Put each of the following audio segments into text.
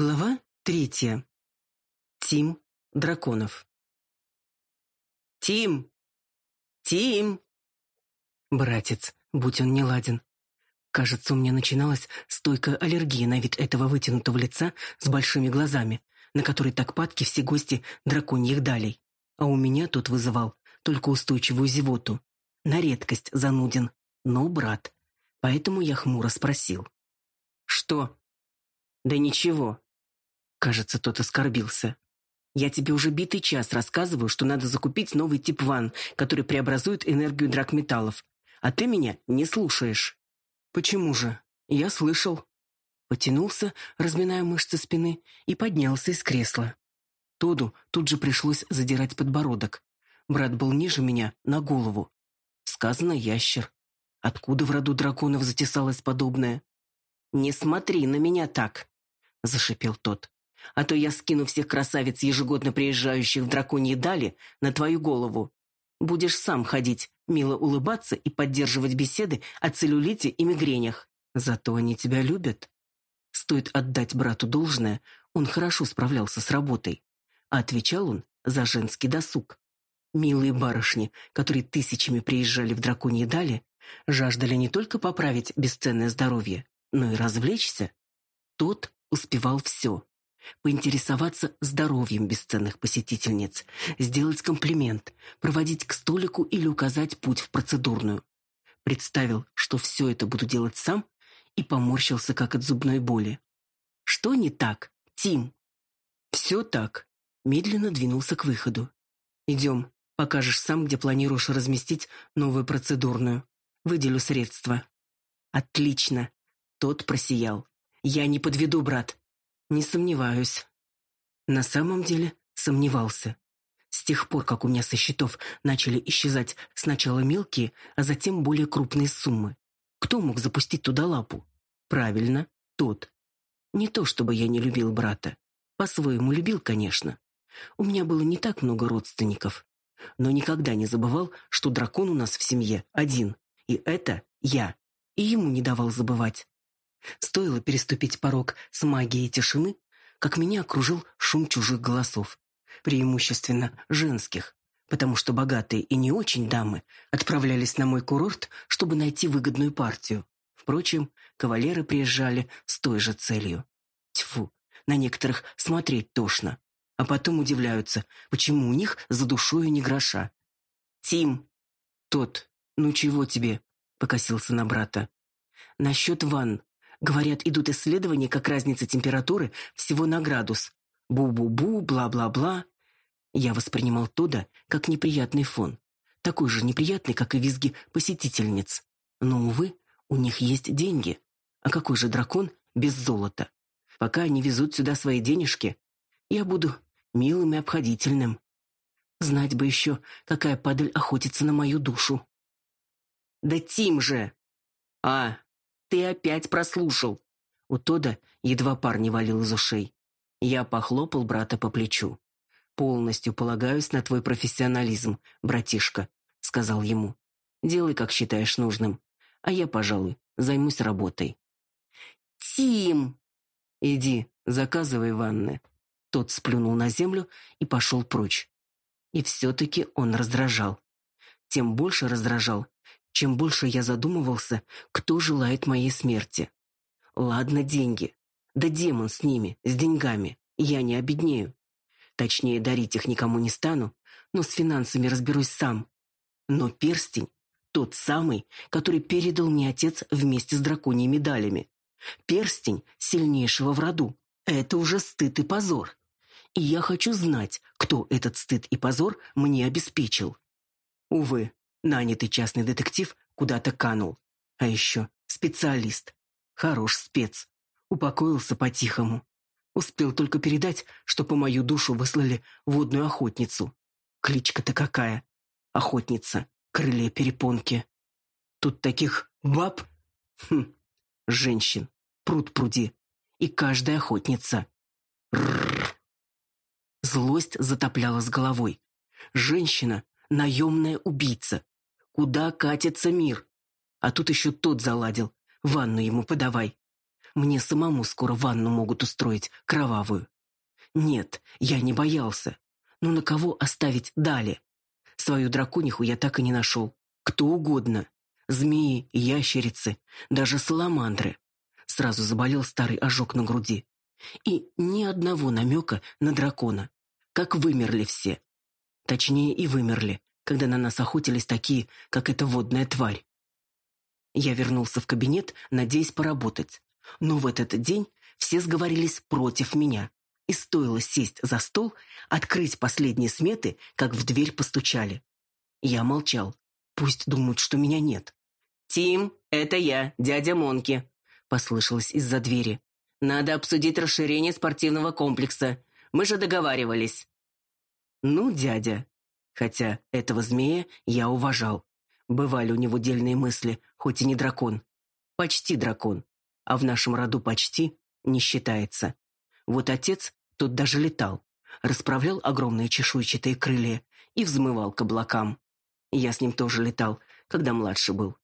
Глава третья. Тим Драконов. Тим! Тим! Братец, будь он неладен. Кажется, у меня начиналась стойкая аллергия на вид этого вытянутого лица с большими глазами, на который так падки все гости драконьих далей. А у меня тот вызывал только устойчивую зевоту. На редкость зануден, но брат. Поэтому я хмуро спросил. «Что?» «Да ничего». Кажется, тот оскорбился. «Я тебе уже битый час рассказываю, что надо закупить новый тип ванн, который преобразует энергию драгметаллов. А ты меня не слушаешь». «Почему же? Я слышал». Потянулся, разминая мышцы спины, и поднялся из кресла. Тоду тут же пришлось задирать подбородок. Брат был ниже меня на голову. Сказано ящер. Откуда в роду драконов затесалось подобное? «Не смотри на меня так!» — зашипел тот. «А то я скину всех красавиц, ежегодно приезжающих в драконьи дали, на твою голову. Будешь сам ходить, мило улыбаться и поддерживать беседы о целлюлите и мигренях. Зато они тебя любят. Стоит отдать брату должное, он хорошо справлялся с работой. А отвечал он за женский досуг. Милые барышни, которые тысячами приезжали в драконьи дали, жаждали не только поправить бесценное здоровье, но и развлечься. Тот успевал все. Поинтересоваться здоровьем бесценных посетительниц, сделать комплимент, проводить к столику или указать путь в процедурную. Представил, что все это буду делать сам, и поморщился, как от зубной боли. «Что не так, Тим?» «Все так». Медленно двинулся к выходу. «Идем, покажешь сам, где планируешь разместить новую процедурную. Выделю средства». «Отлично!» Тот просиял. «Я не подведу, брат». «Не сомневаюсь». На самом деле сомневался. С тех пор, как у меня со счетов начали исчезать сначала мелкие, а затем более крупные суммы. Кто мог запустить туда лапу? Правильно, тот. Не то, чтобы я не любил брата. По-своему любил, конечно. У меня было не так много родственников. Но никогда не забывал, что дракон у нас в семье один. И это я. И ему не давал забывать. Стоило переступить порог с магией тишины, как меня окружил шум чужих голосов, преимущественно женских, потому что богатые и не очень дамы отправлялись на мой курорт, чтобы найти выгодную партию. Впрочем, кавалеры приезжали с той же целью. Тьфу, на некоторых смотреть тошно, а потом удивляются, почему у них за душою не гроша. «Тим!» «Тот, ну чего тебе?» — покосился на брата. «Насчет ванн. Говорят, идут исследования, как разница температуры всего на градус. Бу-бу-бу, бла-бла-бла. Я воспринимал Тода как неприятный фон. Такой же неприятный, как и визги посетительниц. Но, увы, у них есть деньги. А какой же дракон без золота? Пока они везут сюда свои денежки, я буду милым и обходительным. Знать бы еще, какая падаль охотится на мою душу. «Да Тим же!» «А, ты опять прослушал!» У Тода едва пар не валил из ушей. Я похлопал брата по плечу. «Полностью полагаюсь на твой профессионализм, братишка», — сказал ему. «Делай, как считаешь нужным, а я, пожалуй, займусь работой». «Тим!» «Иди, заказывай ванны». Тот сплюнул на землю и пошел прочь. И все-таки он раздражал. Тем больше раздражал, чем больше я задумывался, кто желает моей смерти. Ладно, деньги. Да демон с ними, с деньгами. Я не обеднею. Точнее, дарить их никому не стану, но с финансами разберусь сам. Но перстень — тот самый, который передал мне отец вместе с драконьими медалями. Перстень сильнейшего в роду. Это уже стыд и позор. И я хочу знать, кто этот стыд и позор мне обеспечил. Увы, Нанятый частный детектив куда-то канул. А еще специалист. Хорош спец. Упокоился по-тихому. Успел только передать, что по мою душу выслали водную охотницу. Кличка-то какая? Охотница. Крылья перепонки. Тут таких баб... Хм, женщин. Пруд пруди. И каждая охотница. Рррр. Злость затопляла с головой. Женщина — наемная убийца. Куда катится мир? А тут еще тот заладил. Ванну ему подавай. Мне самому скоро ванну могут устроить, кровавую. Нет, я не боялся. Но на кого оставить Дали? Свою дракониху я так и не нашел. Кто угодно. Змеи, ящерицы, даже саламандры. Сразу заболел старый ожог на груди. И ни одного намека на дракона. Как вымерли все. Точнее, и вымерли, когда на нас охотились такие, как эта водная тварь. Я вернулся в кабинет, надеясь поработать. Но в этот день все сговорились против меня. И стоило сесть за стол, открыть последние сметы, как в дверь постучали. Я молчал. Пусть думают, что меня нет. «Тим, это я, дядя Монки», — послышалось из-за двери. «Надо обсудить расширение спортивного комплекса. Мы же договаривались». «Ну, дядя». Хотя этого змея я уважал. Бывали у него дельные мысли, хоть и не дракон. Почти дракон. А в нашем роду почти не считается. Вот отец, тот даже летал. Расправлял огромные чешуйчатые крылья и взмывал к облакам. Я с ним тоже летал, когда младше был.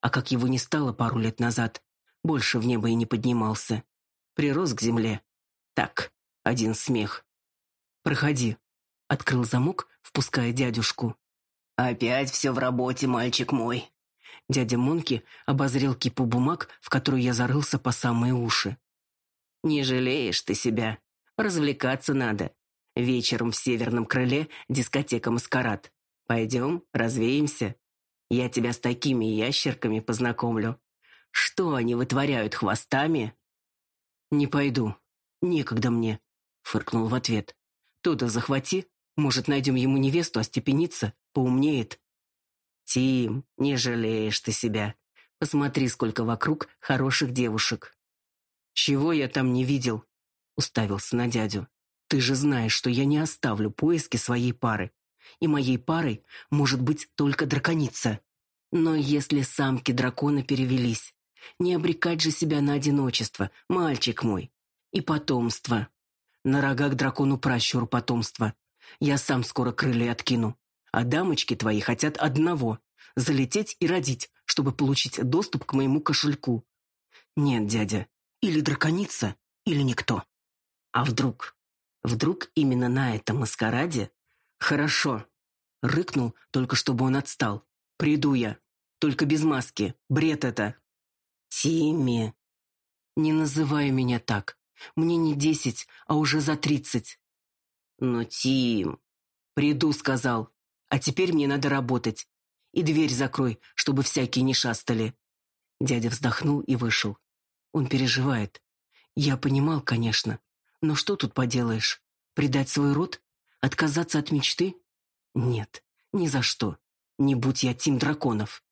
А как его не стало пару лет назад, больше в небо и не поднимался. Прирос к земле. Так, один смех. «Проходи», — открыл замок, впуская дядюшку. «Опять все в работе, мальчик мой». Дядя Монки обозрел кипу бумаг, в которую я зарылся по самые уши. «Не жалеешь ты себя. Развлекаться надо. Вечером в северном крыле дискотека «Маскарад». Пойдем, развеемся. Я тебя с такими ящерками познакомлю. Что они вытворяют хвостами?» «Не пойду. Некогда мне», — фыркнул в ответ. «То-то захвати. Может, найдем ему невесту, остепениться, поумнеет. Тим, не жалеешь ты себя. Посмотри, сколько вокруг хороших девушек. Чего я там не видел? Уставился на дядю. Ты же знаешь, что я не оставлю поиски своей пары. И моей парой может быть только драконица. Но если самки дракона перевелись, не обрекать же себя на одиночество, мальчик мой. И потомство. На рогах дракону пращуру потомство. Я сам скоро крылья откину. А дамочки твои хотят одного — залететь и родить, чтобы получить доступ к моему кошельку. Нет, дядя, или драконица, или никто. А вдруг? Вдруг именно на этом маскараде? Хорошо. Рыкнул, только чтобы он отстал. Приду я. Только без маски. Бред это. Тимми. Не называй меня так. Мне не десять, а уже за тридцать. Но, Тим... Приду, сказал. А теперь мне надо работать. И дверь закрой, чтобы всякие не шастали. Дядя вздохнул и вышел. Он переживает. Я понимал, конечно. Но что тут поделаешь? Предать свой род? Отказаться от мечты? Нет, ни за что. Не будь я Тим Драконов.